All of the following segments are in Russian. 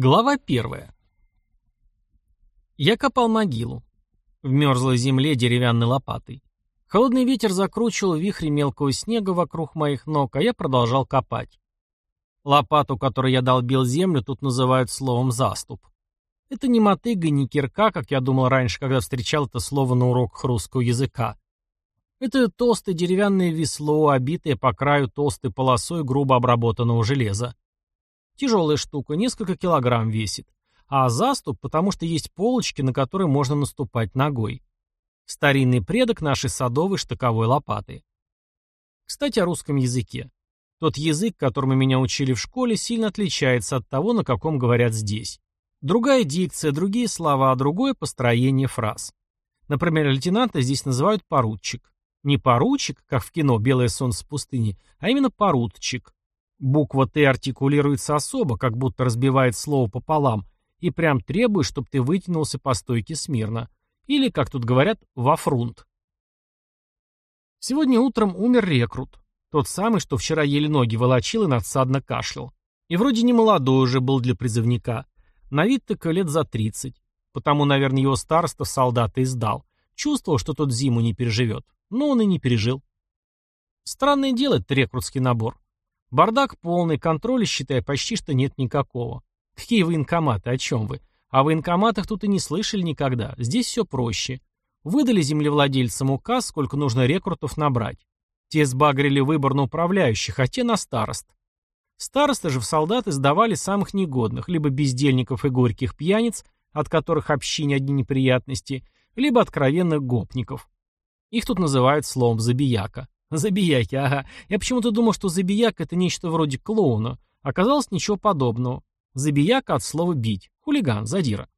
Глава первая. Я копал могилу. В мерзлой земле деревянной лопатой. Холодный ветер закручивал вихри мелкого снега вокруг моих ног, а я продолжал копать. Лопату, которой я долбил землю, тут называют словом «заступ». Это не мотыга, не кирка, как я думал раньше, когда встречал это слово на уроках русского языка. Это толстое деревянное весло, обитое по краю толстой полосой грубо обработанного железа. Тяжелая штука, несколько килограмм весит. А заступ, потому что есть полочки, на которые можно наступать ногой. Старинный предок нашей садовой штыковой лопаты. Кстати, о русском языке. Тот язык, которому меня учили в школе, сильно отличается от того, на каком говорят здесь. Другая дикция, другие слова, другое построение фраз. Например, лейтенанта здесь называют поручик. Не поручик, как в кино «Белое солнце пустыни», а именно поручик. Буква «Т» артикулируется особо, как будто разбивает слово пополам, и прям требует, чтобы ты вытянулся по стойке смирно. Или, как тут говорят, во фрунт. Сегодня утром умер рекрут. Тот самый, что вчера еле ноги волочил и надсадно кашлял. И вроде не молодой уже был для призывника. На вид так лет за тридцать. Потому, наверное, его староста солдата издал. Чувствовал, что тот зиму не переживет. Но он и не пережил. Странное дело этот рекрутский набор. Бардак полный, контроля, считай, почти что нет никакого. Какие военкоматы, о чем вы? О военкоматах тут и не слышали никогда. Здесь все проще. Выдали землевладельцам указ, сколько нужно рекрутов набрать. Те сбагрили выбор на управляющих, а те на старост. Старосты же в солдаты сдавали самых негодных, либо бездельников и горьких пьяниц, от которых общине одни неприятности, либо откровенных гопников. Их тут называют словом «забияка». Забияки, ага. Я почему-то думал, что забияк это нечто вроде клоуна. Оказалось ничего подобного. Забияка от слова бить. Хулиган, задира.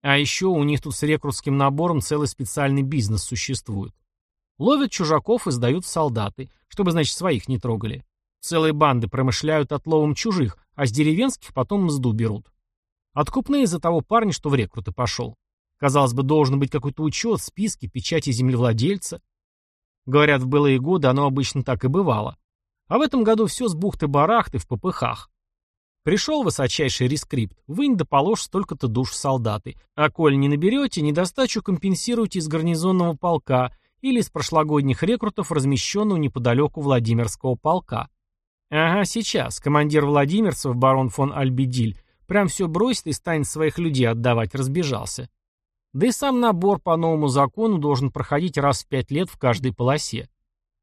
А еще у них тут с рекрутским набором целый специальный бизнес существует. Ловят чужаков и сдают в солдаты, чтобы, значит, своих не трогали. Целые банды промышляют отловом чужих, а с деревенских потом мзду берут. Откупные из-за того парня, что в рекруты пошел. Казалось бы, должен быть какой-то учет, списки, печати землевладельца. Говорят, в былые годы оно обычно так и бывало. А в этом году все с бухты-барахты в попыхах. Пришел высочайший рескрипт, вынь да положь столько-то душ в солдаты, а коль не наберете, недостачу компенсируйте из гарнизонного полка или из прошлогодних рекрутов, размещенного неподалеку Владимирского полка. Ага, сейчас, командир Владимирцев, барон фон Альбедиль, прям все бросит и станет своих людей отдавать, разбежался. Да и сам набор по новому закону должен проходить раз в пять лет в каждой полосе.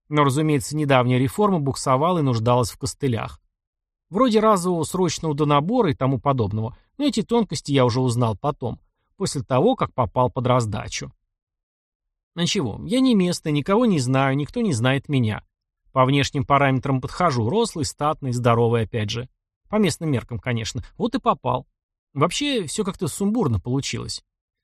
Но, разумеется, недавняя реформа буксовала и нуждалась в костылях. Вроде разового срочного донабора и тому подобного, но эти тонкости я уже узнал потом, после того, как попал под раздачу. Ничего, я не местный, никого не знаю, никто не знает меня. По внешним параметрам подхожу, рослый, статный, здоровый опять же. По местным меркам, конечно. Вот и попал. Вообще, все как-то сумбурно получилось.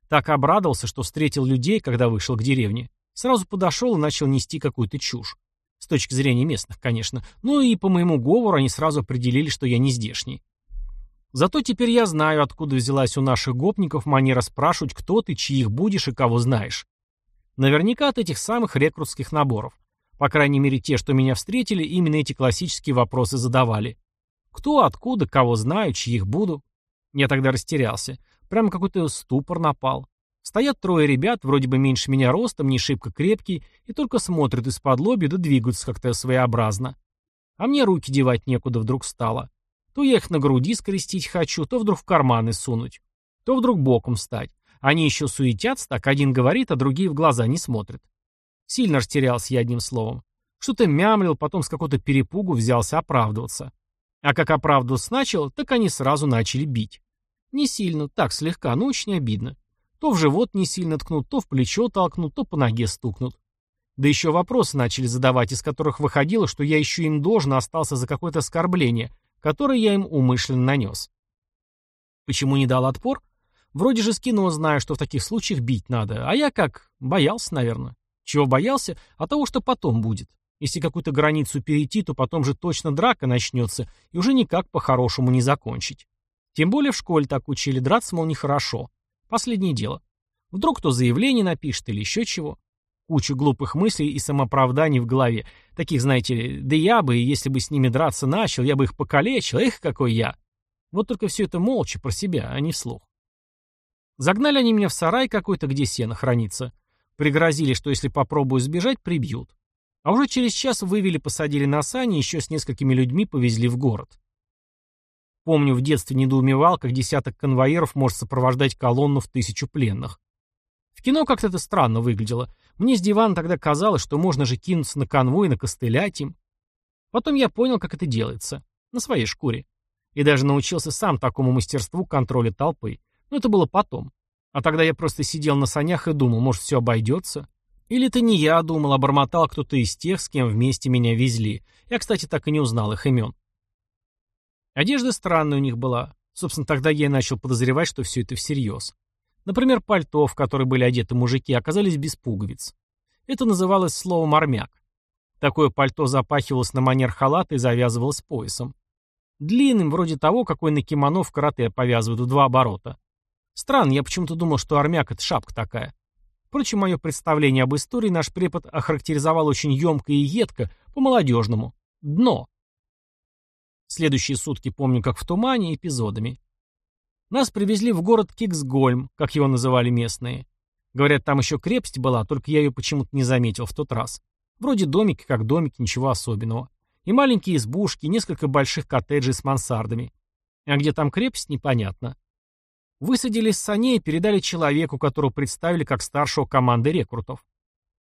Так обрадовался, что встретил людей, когда вышел к деревне. Сразу подошел и начал нести какую-то чушь. С точки зрения местных, конечно. Ну и по моему говору они сразу определили, что я не здешний. Зато теперь я знаю, откуда взялась у наших гопников манера спрашивать, кто ты, чьих будешь и кого знаешь. Наверняка от этих самых рекрутских наборов. По крайней мере, те, что меня встретили, именно эти классические вопросы задавали. Кто, откуда, кого знаю, чьих буду. Я тогда растерялся. Прямо какой-то ступор напал. Стоят трое ребят, вроде бы меньше меня ростом, не шибко крепкие, и только смотрят из-под лоби да двигаются как-то своеобразно. А мне руки девать некуда вдруг стало. То я их на груди скрестить хочу, то вдруг в карманы сунуть. То вдруг боком стать. Они еще суетятся, так один говорит, а другие в глаза не смотрят. Сильно растерялся я одним словом. Что-то мямлил, потом с какого-то перепугу взялся оправдываться. А как оправдываться начал, так они сразу начали бить. Не сильно, так слегка, но очень обидно. То в живот не сильно ткнут, то в плечо толкнут, то по ноге стукнут. Да еще вопросы начали задавать, из которых выходило, что я еще им должен остался за какое-то оскорбление, которое я им умышленно нанес. Почему не дал отпор? Вроде же с знаю, что в таких случаях бить надо, а я как, боялся, наверное. Чего боялся? А того, что потом будет. Если какую-то границу перейти, то потом же точно драка начнется, и уже никак по-хорошему не закончить. Тем более в школе так учили, драться, мол, нехорошо. Последнее дело. Вдруг кто заявление напишет или еще чего. Куча глупых мыслей и самооправданий в голове. Таких, знаете, да я бы, если бы с ними драться начал, я бы их покалечил, эх, какой я. Вот только все это молча, про себя, а не вслух. Загнали они меня в сарай какой-то, где сено хранится. Пригрозили, что если попробую сбежать, прибьют. А уже через час вывели, посадили на сани и еще с несколькими людьми повезли в город. Помню, в детстве недоумевал, как десяток конвоиров может сопровождать колонну в тысячу пленных. В кино как-то это странно выглядело. Мне с дивана тогда казалось, что можно же кинуться на конвой и накостылять им. Потом я понял, как это делается. На своей шкуре. И даже научился сам такому мастерству контроля толпы. Но это было потом. А тогда я просто сидел на санях и думал, может, все обойдется? Или это не я думал, а бормотал кто-то из тех, с кем вместе меня везли. Я, кстати, так и не узнал их имен. Одежда странная у них была. Собственно, тогда я и начал подозревать, что все это всерьез. Например, пальто, в которое были одеты мужики, оказались без пуговиц. Это называлось словом «армяк». Такое пальто запахивалось на манер халата и завязывалось поясом. Длинным, вроде того, какой на кимоно в карате повязывают в два оборота. Странно, я почему-то думал, что армяк — это шапка такая. Впрочем, мое представление об истории наш препод охарактеризовал очень емко и едко, по-молодежному. Дно. Следующие сутки помню, как в тумане, эпизодами. Нас привезли в город Киксгольм, как его называли местные. Говорят, там еще крепость была, только я ее почему-то не заметил в тот раз. Вроде домики, как домики, ничего особенного. И маленькие избушки, несколько больших коттеджей с мансардами. А где там крепость, непонятно. Высадили с саней и передали человеку, которого представили как старшего команды рекрутов.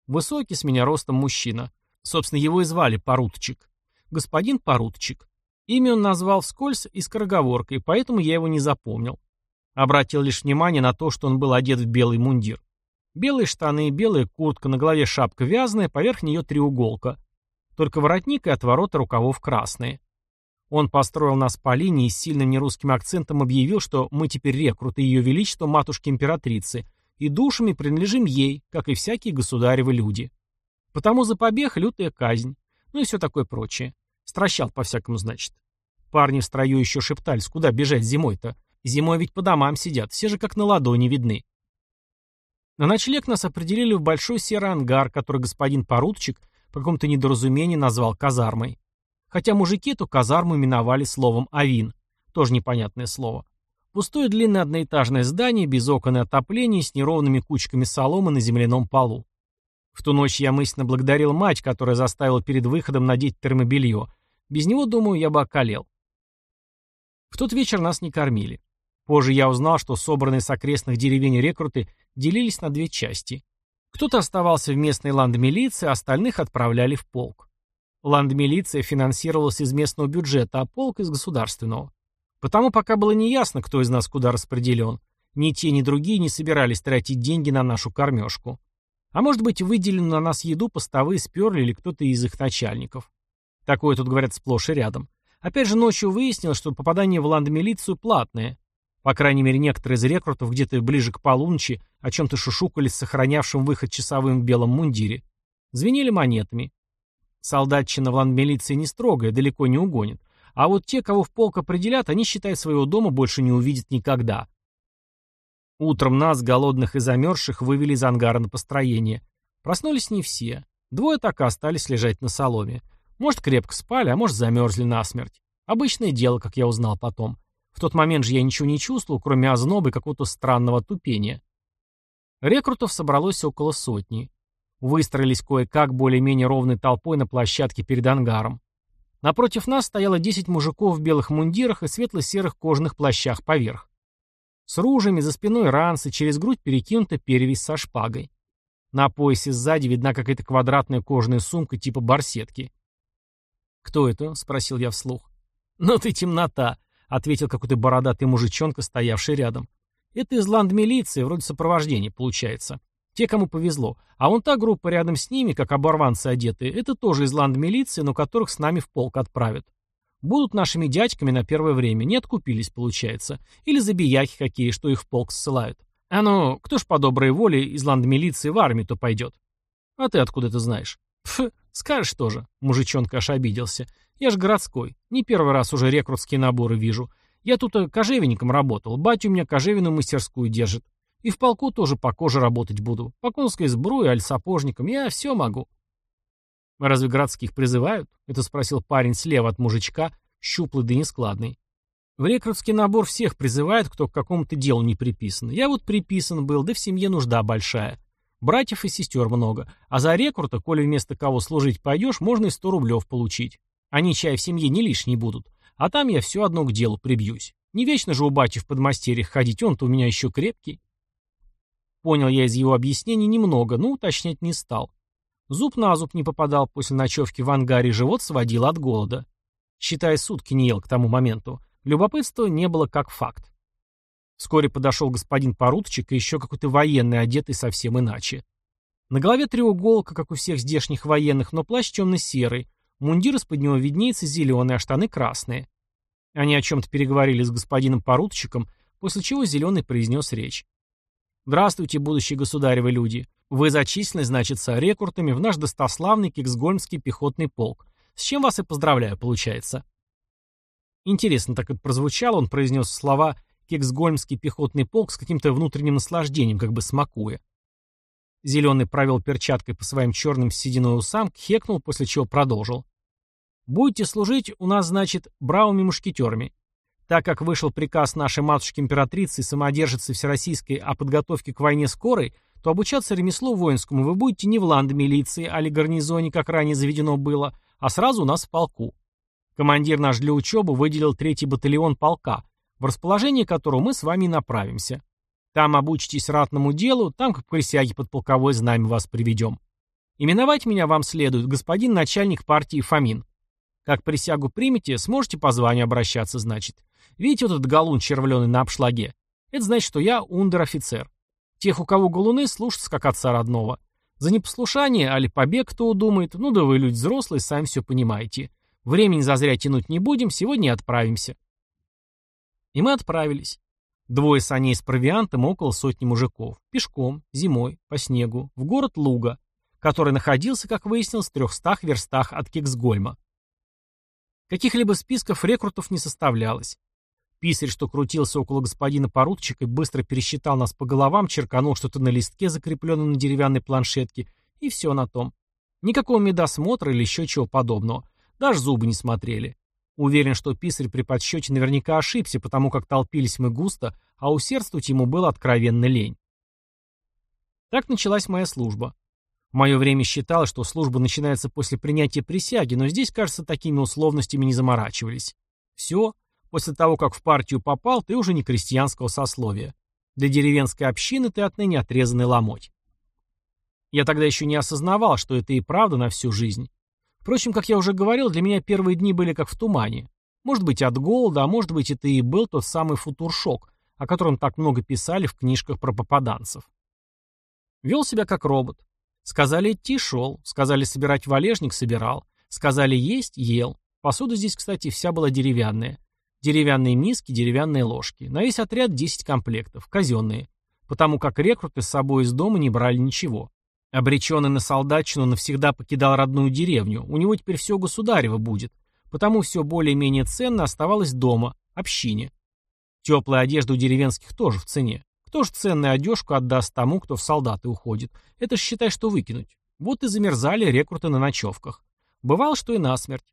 Высокий, с меня ростом мужчина. Собственно, его и звали Порутчик. Господин Порутчик. Имя он назвал вскользь и скороговоркой, поэтому я его не запомнил. Обратил лишь внимание на то, что он был одет в белый мундир. Белые штаны, белая куртка, на голове шапка вязаная, поверх нее треуголка. Только воротник и отвороты рукавов красные. Он построил нас по линии и с сильным нерусским акцентом объявил, что мы теперь рекруты Ее Величества Матушки-Императрицы, и душами принадлежим ей, как и всякие государевы люди. Потому за побег лютая казнь, ну и все такое прочее. Стращал по-всякому, значит. Парни в строю еще шептались, куда бежать зимой-то. Зимой ведь по домам сидят, все же как на ладони видны. На ночлег нас определили в большой серый ангар, который господин Поручик по какому-то недоразумению назвал казармой. Хотя мужики эту казарму именовали словом «авин». Тоже непонятное слово. Пустое длинное одноэтажное здание, без окон и отопления, с неровными кучками соломы на земляном полу. В ту ночь я мысленно благодарил мать, которая заставила перед выходом надеть термобелье. Без него, думаю, я бы околел. В тот вечер нас не кормили. Позже я узнал, что собранные с окрестных деревень рекруты делились на две части. Кто-то оставался в местной ландмилиции, остальных отправляли в полк. Ландмилиция финансировалась из местного бюджета, а полк из государственного. Потому пока было неясно, кто из нас куда распределен, ни те, ни другие не собирались тратить деньги на нашу кормежку. А может быть, выделенную на нас еду постовые сперли или кто-то из их начальников. Такое тут говорят сплошь и рядом. Опять же, ночью выяснилось, что попадание в ландмилицию платное. По крайней мере, некоторые из рекрутов где-то ближе к полуночи о чем-то шушукались с сохранявшим выход часовым в белом мундире. Звенели монетами. Солдатчина в ландмилиции не строгая, далеко не угонит. А вот те, кого в полк определят, они, считай, своего дома больше не увидят никогда. Утром нас, голодных и замерзших, вывели из ангара на построение. Проснулись не все. Двое так и остались лежать на соломе. Может, крепко спали, а может, замерзли насмерть. Обычное дело, как я узнал потом. В тот момент же я ничего не чувствовал, кроме ознобы и какого-то странного тупения. Рекрутов собралось около сотни. Выстроились кое-как более-менее ровной толпой на площадке перед ангаром. Напротив нас стояло 10 мужиков в белых мундирах и светло-серых кожаных плащах поверх. С ружьями, за спиной ранцы, через грудь перекинута перевязь со шпагой. На поясе сзади видна какая-то квадратная кожаная сумка типа барсетки. «Кто это?» — спросил я вслух. «Ну ты темнота», — ответил какой-то бородатый мужичонка, стоявший рядом. «Это из ланд-милиции, вроде сопровождения получается. Те, кому повезло. А вон та группа рядом с ними, как оборванцы одетые, это тоже из ланд-милиции, но которых с нами в полк отправят. Будут нашими дядьками на первое время, не откупились, получается. Или забияки какие, что их в полк ссылают. А ну, кто ж по доброй воле из ландмилиции в армию-то пойдет? А ты откуда это знаешь? Пф, скажешь тоже, мужичонка аж обиделся. Я ж городской, не первый раз уже рекрутские наборы вижу. Я тут э, кожевенником работал, батя у меня кожевенную мастерскую держит. И в полку тоже по коже работать буду. По конской сбруе, аль сапожником, я все могу. «Разве городских призывают?» — это спросил парень слева от мужичка, щуплый да нескладный. В рекрутский набор всех призывают, кто к какому-то делу не приписан. Я вот приписан был, да в семье нужда большая. Братьев и сестер много. А за рекрута, коли вместо кого служить пойдешь, можно и сто рублев получить. Они чай в семье не лишние будут. А там я все одно к делу прибьюсь. Не вечно же у бати в подмастерьях ходить, он-то у меня еще крепкий. Понял я из его объяснений немного, но уточнять не стал. Зуб на зуб не попадал после ночевки в ангаре, живот сводил от голода. Считай, сутки не ел к тому моменту. Любопытства не было как факт. Вскоре подошел господин поручик и еще какой-то военный, одетый совсем иначе. На голове треуголка, как у всех здешних военных, но плащ темно-серый, мундир из-под него виднеется зеленый, а штаны красные. Они о чем-то переговорили с господином поручиком, после чего зеленый произнес речь. «Здравствуйте, будущие государевы люди. Вы зачислены, значится, рекрутами в наш достославный Киксгольмский пехотный полк. С чем вас и поздравляю, получается». Интересно так это прозвучало, он произнес слова «Кексгольмский пехотный полк» с каким-то внутренним наслаждением, как бы смакуя. Зеленый провел перчаткой по своим черным сединой усам, хекнул, после чего продолжил. «Будете служить у нас, значит, бравыми мушкетерами. Так как вышел приказ нашей матушки-императрицы и самодержицы Всероссийской о подготовке к войне скорой, то обучаться ремеслу воинскому вы будете не в ланд-милиции, а ли гарнизоне, как ранее заведено было, а сразу у нас в полку. Командир наш для учебы выделил третий батальон полка, в расположение которого мы с вами направимся. Там обучитесь ратному делу, там к присяге под полковой знамя вас приведем. Именовать меня вам следует господин начальник партии Фомин. Как присягу примете, сможете по званию обращаться, значит. Видите вот этот галун червленый на обшлаге? Это значит, что я ундер-офицер. Тех, у кого галуны, слушаться как отца родного. За непослушание, али побег кто удумает, ну да вы люди взрослые, сами все понимаете. Времени зазря тянуть не будем, сегодня отправимся. И мы отправились. Двое саней с провиантом около сотни мужиков. Пешком, зимой, по снегу, в город Луга, который находился, как выяснилось, в трехстах верстах от Кексгольма. Каких-либо списков рекрутов не составлялось. Писарь, что крутился около господина поручика, быстро пересчитал нас по головам, черканул что-то на листке, закрепленном на деревянной планшетке, и все на том. Никакого медосмотра или еще чего подобного. Даже зубы не смотрели. Уверен, что писарь при подсчете наверняка ошибся, потому как толпились мы густо, а усердствовать ему было откровенно лень. Так началась моя служба. В мое время считалось, что служба начинается после принятия присяги, но здесь, кажется, такими условностями не заморачивались. Все, после того, как в партию попал, ты уже не крестьянского сословия. Для деревенской общины ты отныне отрезанный ломоть. Я тогда еще не осознавал, что это и правда на всю жизнь. Впрочем, как я уже говорил, для меня первые дни были как в тумане. Может быть, от голода, а может быть, это и был тот самый футуршок, о котором так много писали в книжках про попаданцев. Вел себя как робот. Сказали идти – шел. Сказали собирать валежник – собирал. Сказали есть – ел. Посуда здесь, кстати, вся была деревянная. Деревянные миски, деревянные ложки. На весь отряд 10 комплектов, казенные. Потому как рекруты с собой из дома не брали ничего. Обреченный на солдатчину навсегда покидал родную деревню, у него теперь все государево будет, потому все более-менее ценно оставалось дома, общине. Теплая одежда у деревенских тоже в цене. Кто ж ценную одежку отдаст тому, кто в солдаты уходит? Это ж считай, что выкинуть. Вот и замерзали рекруты на ночевках. Бывало, что и насмерть.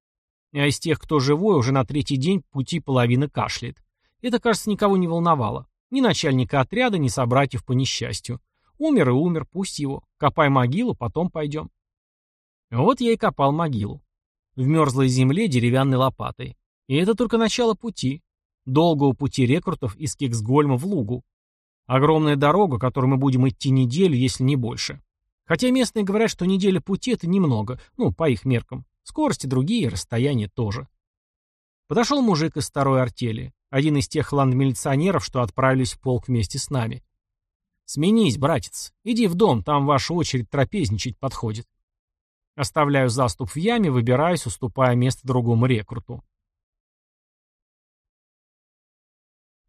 А из тех, кто живой, уже на третий день пути половина кашляет. Это, кажется, никого не волновало. Ни начальника отряда, ни собратьев по несчастью. Умер и умер, пусть его. Копай могилу, потом пойдем. Вот я и копал могилу. В мерзлой земле деревянной лопатой. И это только начало пути. Долгого пути рекрутов из Кексгольма в Лугу. Огромная дорога, которую мы будем идти неделю, если не больше. Хотя местные говорят, что неделя пути — это немного, ну, по их меркам. Скорости другие, расстояния тоже. Подошел мужик из второй артели, один из тех ландмилиционеров, что отправились в полк вместе с нами. «Сменись, братец. Иди в дом, там ваша очередь трапезничать подходит». Оставляю заступ в яме, выбираюсь, уступая место другому рекруту.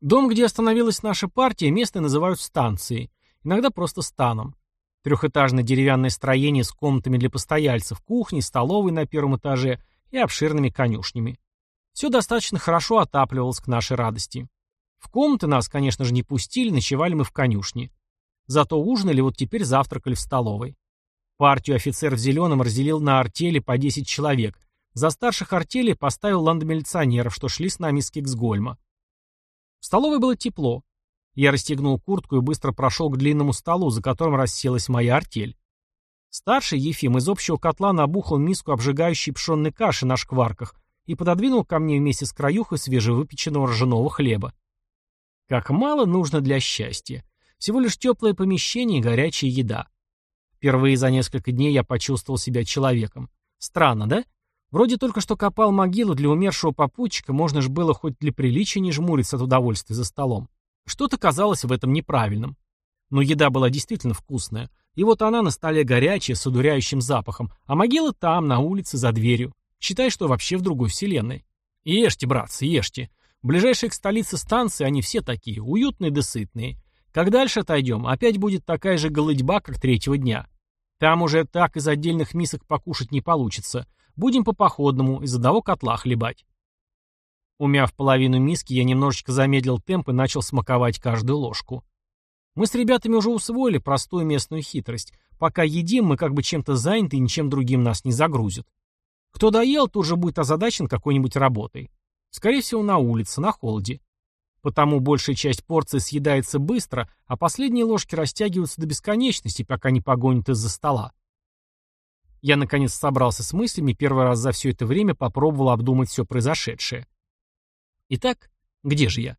Дом, где остановилась наша партия, местные называют станцией, иногда просто станом. Трехэтажное деревянное строение с комнатами для постояльцев, кухней, столовой на первом этаже и обширными конюшнями. Все достаточно хорошо отапливалось к нашей радости. В комнаты нас, конечно же, не пустили, ночевали мы в конюшне. Зато ужинали, вот теперь завтракали в столовой. Партию офицер в зеленом разделил на артели по 10 человек. За старших артелей поставил ландомилиционеров, что шли с нами из Киксгольма. В столовой было тепло. Я расстегнул куртку и быстро прошел к длинному столу, за которым расселась моя артель. Старший Ефим из общего котла набухал миску обжигающей пшенной каши на шкварках и пододвинул ко мне вместе с краюхой свежевыпеченного ржаного хлеба. Как мало нужно для счастья. Всего лишь теплое помещение и горячая еда. Впервые за несколько дней я почувствовал себя человеком. Странно, да? Вроде только что копал могилу для умершего попутчика, можно же было хоть для приличия не жмуриться от удовольствия за столом. Что-то казалось в этом неправильным. Но еда была действительно вкусная. И вот она на столе горячая, с удуряющим запахом, а могила там, на улице, за дверью. Считай, что вообще в другой вселенной. Ешьте, братцы, ешьте. Ближайшие к столице станции, они все такие, уютные да сытные. Как дальше отойдем, опять будет такая же голыдьба, как третьего дня. Там уже так из отдельных мисок покушать не получится. Будем по походному, из одного котла хлебать. Умяв половину миски, я немножечко замедлил темп и начал смаковать каждую ложку. Мы с ребятами уже усвоили простую местную хитрость. Пока едим, мы как бы чем-то заняты и ничем другим нас не загрузят. Кто доел, тут же будет озадачен какой-нибудь работой. Скорее всего, на улице, на холоде. Потому большая часть порции съедается быстро, а последние ложки растягиваются до бесконечности, пока не погонят из-за стола. Я, наконец, собрался с мыслями первый раз за все это время попробовал обдумать все произошедшее. Итак, где же я?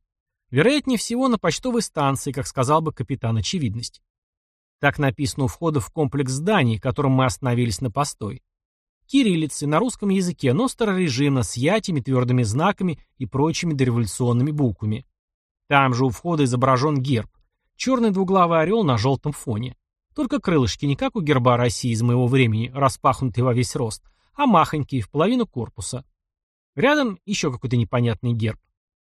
Вероятнее всего, на почтовой станции, как сказал бы капитан Очевидность. Так написано у входа в комплекс зданий, которым мы остановились на постой. Кириллицы на русском языке, но старорежимно, с ятями, твердыми знаками и прочими дореволюционными буквами. Там же у входа изображен герб. Черный двуглавый орел на желтом фоне. Только крылышки не как у герба России из моего времени, распахнутые во весь рост, а махонькие, в половину корпуса. Рядом еще какой-то непонятный герб.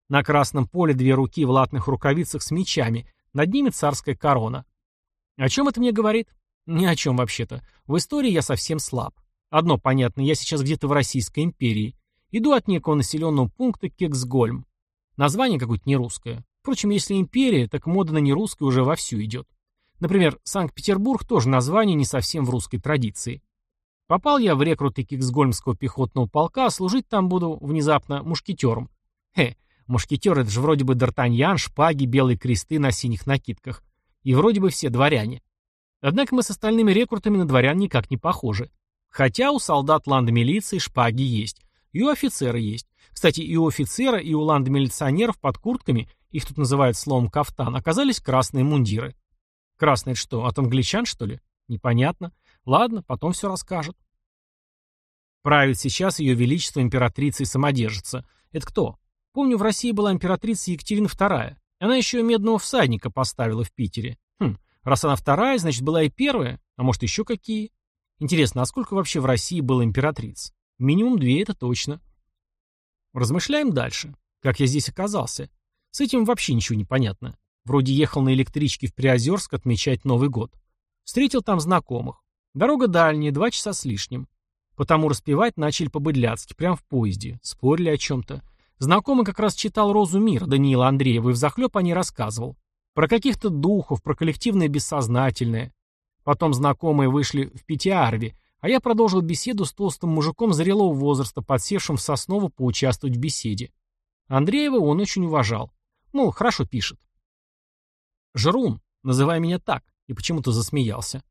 На красном поле две руки в латных рукавицах с мечами, над ними царская корона. О чем это мне говорит? Ни о чем вообще-то. В истории я совсем слаб. Одно понятно, я сейчас где-то в Российской империи. Иду от некого населенного пункта Кексгольм. Название какое-то нерусское. Впрочем, если империя, так мода на нерусское уже вовсю идет. Например, Санкт-Петербург тоже название не совсем в русской традиции. Попал я в рекруты Киксгольмского пехотного полка, а служить там буду внезапно мушкетером. Хе, мушкетер это же вроде бы Д'Артаньян, шпаги, белые кресты на синих накидках. И вроде бы все дворяне. Однако мы с остальными рекрутами на дворян никак не похожи. Хотя у солдат ландмилиции шпаги есть. И у офицера есть. Кстати, и у офицера, и у ландмилиционеров под куртками, их тут называют словом кафтан, оказались красные мундиры. Красные что, от англичан, что ли? Непонятно. Ладно, потом все расскажут. Правит сейчас ее величество императрица и самодержица. Это кто? Помню, в России была императрица Екатерина II. Она еще и медного всадника поставила в Питере. Хм, раз она вторая, значит, была и первая. А может, еще какие? Интересно, а сколько вообще в России было императриц? Минимум две, это точно. Размышляем дальше. Как я здесь оказался? С этим вообще ничего не понятно. Вроде ехал на электричке в Приозерск отмечать Новый год. Встретил там знакомых. Дорога дальняя, два часа с лишним. Потому распевать начали по-быдляцки, прямо в поезде. Спорили о чем-то. Знакомый как раз читал «Розу мира» Даниила Андреева и взахлеб о ней рассказывал. Про каких-то духов, про коллективное бессознательное. Потом знакомые вышли в Пятиарве, а я продолжил беседу с толстым мужиком зрелого возраста, подсевшим в Сосново поучаствовать в беседе. Андреева он очень уважал. Ну, хорошо пишет. Жрун, называй меня так, и почему-то засмеялся.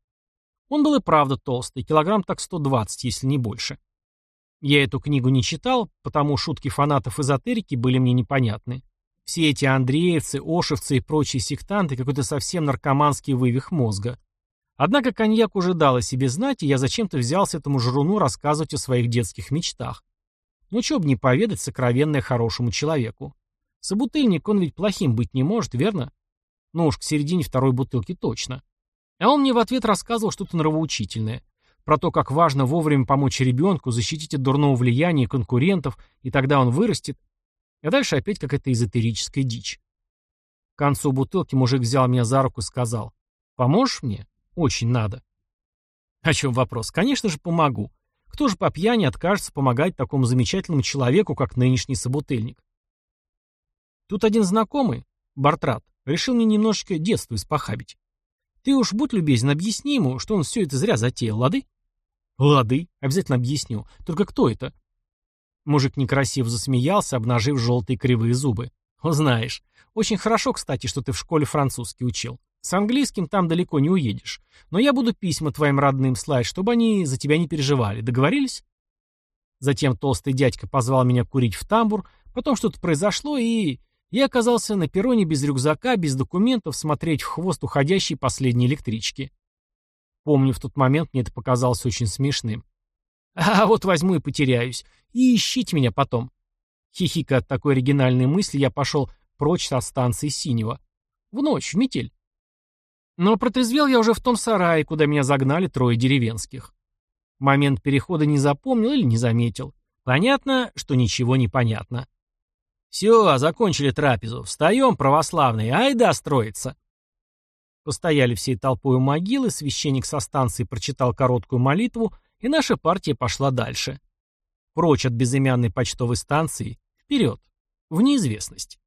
Он был и правда толстый, килограмм так 120, если не больше. Я эту книгу не читал, потому шутки фанатов эзотерики были мне непонятны. Все эти андреевцы, ошевцы и прочие сектанты какой-то совсем наркоманский вывих мозга. Однако коньяк уже дал о себе знать, и я зачем-то взялся этому жруну рассказывать о своих детских мечтах. Ну чё бы не поведать сокровенное хорошему человеку. Собутыльник он ведь плохим быть не может, верно? Ну уж к середине второй бутылки точно. А он мне в ответ рассказывал что-то нравоучительное. Про то, как важно вовремя помочь ребенку, защитить от дурного влияния конкурентов, и тогда он вырастет. А дальше опять какая-то эзотерическая дичь. К концу бутылки мужик взял меня за руку и сказал, «Поможешь мне?» Очень надо. О чем вопрос? Конечно же, помогу. Кто же по пьяни откажется помогать такому замечательному человеку, как нынешний собутыльник? Тут один знакомый, Бартрат, решил мне немножечко детство испохабить. Ты уж будь любезен, объясни ему, что он все это зря затеял, лады? Лады, обязательно объясню. Только кто это? Мужик некрасиво засмеялся, обнажив желтые кривые зубы. Узнаешь. Очень хорошо, кстати, что ты в школе французский учил. С английским там далеко не уедешь. Но я буду письма твоим родным слать, чтобы они за тебя не переживали. Договорились? Затем толстый дядька позвал меня курить в тамбур, потом что-то произошло, и... Я оказался на перроне без рюкзака, без документов, смотреть в хвост уходящей последней электрички. Помню, в тот момент мне это показалось очень смешным. А вот возьму и потеряюсь. И ищите меня потом. Хихикая от такой оригинальной мысли, я пошел прочь со станции Синего. В ночь, в метель. Но протрезвел я уже в том сарае, куда меня загнали трое деревенских. Момент перехода не запомнил или не заметил. Понятно, что ничего не понятно. «Все, закончили трапезу. Встаем, православные, айда строиться!» Постояли всей толпой у могилы, священник со станции прочитал короткую молитву, и наша партия пошла дальше. Прочь от безымянной почтовой станции, вперед, в неизвестность.